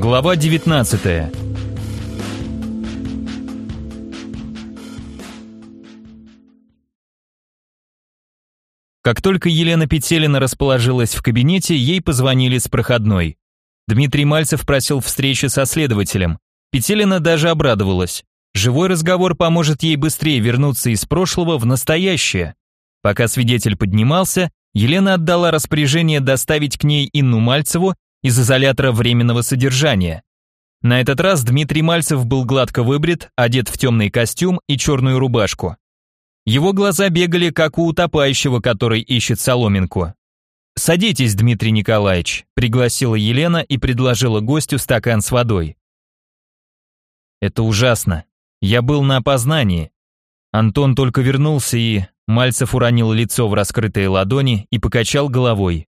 Глава 19 Как только Елена Петелина расположилась в кабинете, ей позвонили с проходной. Дмитрий Мальцев просил встречи со следователем. Петелина даже обрадовалась. Живой разговор поможет ей быстрее вернуться из прошлого в настоящее. Пока свидетель поднимался, Елена отдала распоряжение доставить к ней Инну Мальцеву из изолятора временного содержания. На этот раз Дмитрий Мальцев был гладко выбрит, одет в темный костюм и черную рубашку. Его глаза бегали, как у утопающего, который ищет соломинку. «Садитесь, Дмитрий Николаевич», — пригласила Елена и предложила гостю стакан с водой. «Это ужасно. Я был на опознании. Антон только вернулся и...» Мальцев уронил лицо в раскрытые ладони и покачал головой.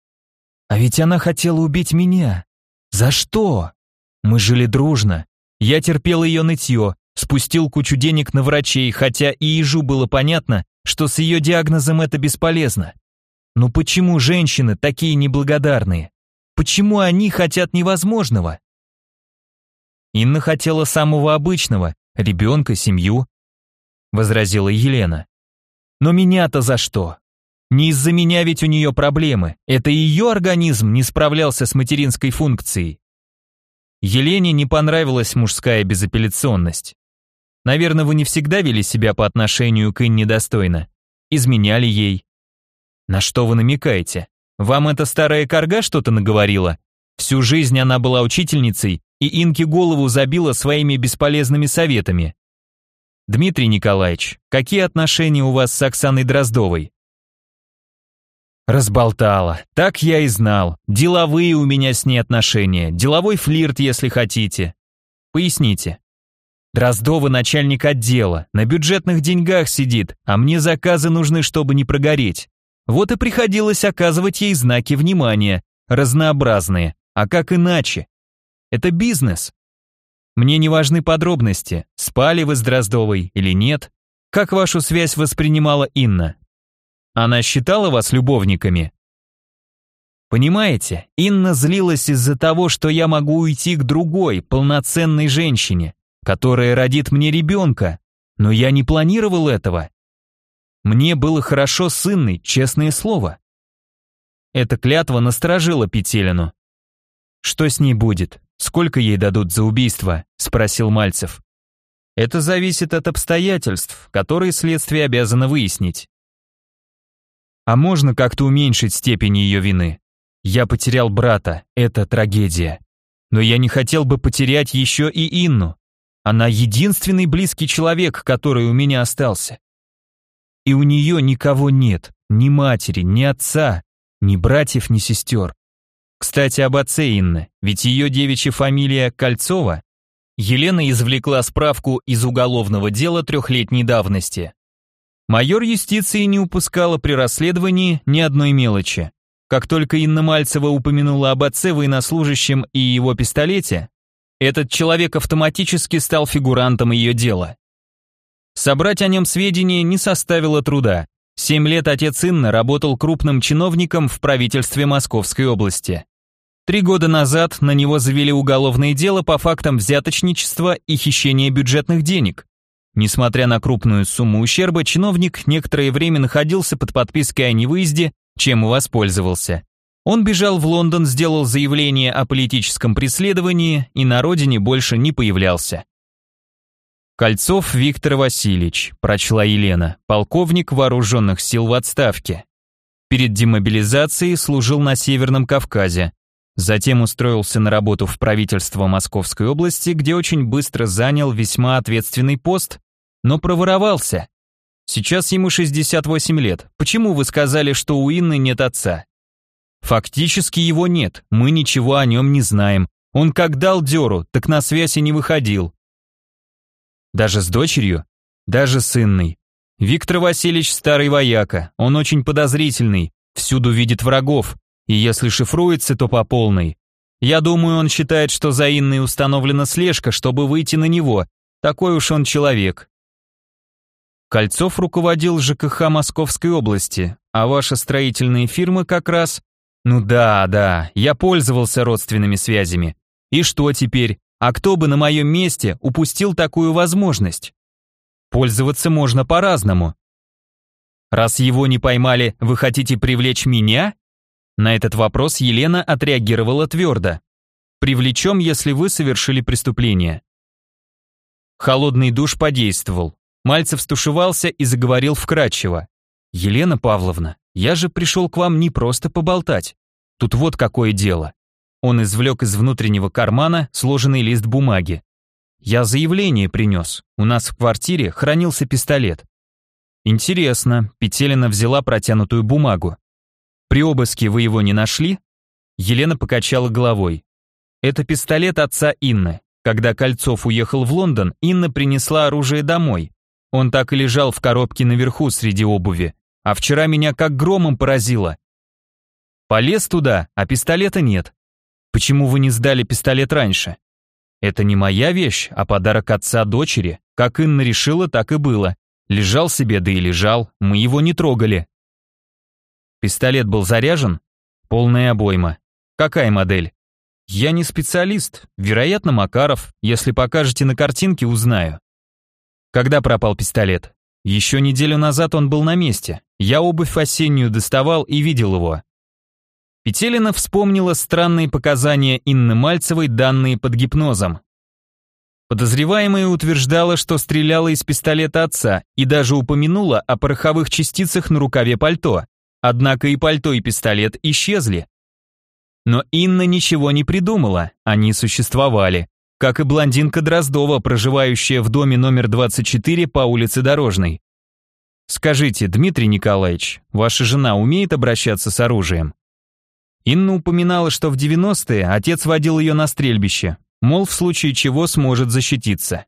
А ведь она хотела убить меня. За что? Мы жили дружно. Я терпел ее нытье, спустил кучу денег на врачей, хотя и ежу было понятно, что с ее диагнозом это бесполезно. Но почему женщины такие неблагодарные? Почему они хотят невозможного? Инна хотела самого обычного, ребенка, семью, возразила Елена. Но меня-то за что? Не из-за меня ведь у нее проблемы. Это ее организм не справлялся с материнской функцией. Елене не понравилась мужская безапелляционность. Наверное, вы не всегда вели себя по отношению к Инне достойно. Изменяли ей. На что вы намекаете? Вам эта старая корга что-то наговорила? Всю жизнь она была учительницей, и Инке голову забила своими бесполезными советами. Дмитрий Николаевич, какие отношения у вас с Оксаной Дроздовой? Разболтала. Так я и знал. Деловые у меня с ней отношения. Деловой флирт, если хотите. Поясните. Дроздова начальник отдела, на бюджетных деньгах сидит, а мне заказы нужны, чтобы не прогореть. Вот и приходилось оказывать ей знаки внимания, разнообразные. А как иначе? Это бизнес. Мне не важны подробности, спали вы с Дроздовой или нет. Как вашу связь воспринимала Инна? Она считала вас любовниками? Понимаете, Инна злилась из-за того, что я могу уйти к другой, полноценной женщине, которая родит мне ребенка, но я не планировал этого. Мне было хорошо с Инной, честное слово. Эта клятва насторожила Петелину. «Что с ней будет? Сколько ей дадут за убийство?» – спросил Мальцев. «Это зависит от обстоятельств, которые следствие обязано выяснить. А можно как-то уменьшить степень ее вины? Я потерял брата, это трагедия. Но я не хотел бы потерять еще и Инну. Она единственный близкий человек, который у меня остался. И у нее никого нет, ни матери, ни отца, ни братьев, ни сестер. Кстати, об отце Инны, ведь ее девичья фамилия Кольцова. Елена извлекла справку из уголовного дела трехлетней давности. Майор юстиции не упускала при расследовании ни одной мелочи. Как только Инна Мальцева упомянула об отце военнослужащем и его пистолете, этот человек автоматически стал фигурантом ее дела. Собрать о нем сведения не составило труда. Семь лет отец Инны работал крупным чиновником в правительстве Московской области. Три года назад на него завели уголовное дело по фактам взяточничества и хищения бюджетных денег. Несмотря на крупную сумму ущерба, чиновник некоторое время находился под подпиской о невыезде, чем и воспользовался. Он бежал в Лондон, сделал заявление о политическом преследовании и на родине больше не появлялся. Кольцов Виктор Васильевич, прочла Елена, полковник вооруженных сил в отставке. Перед демобилизацией служил на Северном Кавказе. Затем устроился на работу в правительство Московской области, где очень быстро занял весьма ответственный пост, но проворовался. Сейчас ему 68 лет. Почему вы сказали, что у Инны нет отца? Фактически его нет, мы ничего о нем не знаем. Он как дал дёру, так на связь и не выходил. Даже с дочерью? Даже с Инной. Виктор Васильевич старый вояка, он очень подозрительный, всюду видит врагов, и если шифруется, то по полной. Я думаю, он считает, что за Инной установлена слежка, чтобы выйти на него. Такой уж он человек. Кольцов руководил ЖКХ Московской области, а ваша строительная фирма как раз... Ну да, да, я пользовался родственными связями. И что теперь? А кто бы на моем месте упустил такую возможность? Пользоваться можно по-разному. Раз его не поймали, вы хотите привлечь меня? На этот вопрос Елена отреагировала твердо. Привлечем, если вы совершили преступление. Холодный душ подействовал. Мальцев стушевался и заговорил вкратчиво. «Елена Павловна, я же пришел к вам не просто поболтать. Тут вот какое дело». Он извлек из внутреннего кармана сложенный лист бумаги. «Я заявление принес. У нас в квартире хранился пистолет». «Интересно», — Петелина взяла протянутую бумагу. «При обыске вы его не нашли?» Елена покачала головой. «Это пистолет отца Инны. Когда Кольцов уехал в Лондон, Инна принесла оружие домой. Он так и лежал в коробке наверху среди обуви. А вчера меня как громом поразило. Полез туда, а пистолета нет. Почему вы не сдали пистолет раньше? Это не моя вещь, а подарок отца дочери. Как Инна решила, так и было. Лежал себе, да и лежал, мы его не трогали. Пистолет был заряжен? Полная обойма. Какая модель? Я не специалист, вероятно, Макаров. Если покажете на картинке, узнаю. Когда пропал пистолет? Еще неделю назад он был на месте. Я обувь осеннюю доставал и видел его. Петелина вспомнила странные показания Инны Мальцевой, данные под гипнозом. Подозреваемая утверждала, что стреляла из пистолета отца и даже упомянула о пороховых частицах на рукаве пальто. Однако и пальто, и пистолет исчезли. Но Инна ничего не придумала, они существовали, как и блондинка Дроздова, проживающая в доме номер 24 по улице Дорожной. Скажите, Дмитрий Николаевич, ваша жена умеет обращаться с оружием? Инна упоминала, что в 90-е отец водил ее на стрельбище, мол, в случае чего сможет защититься.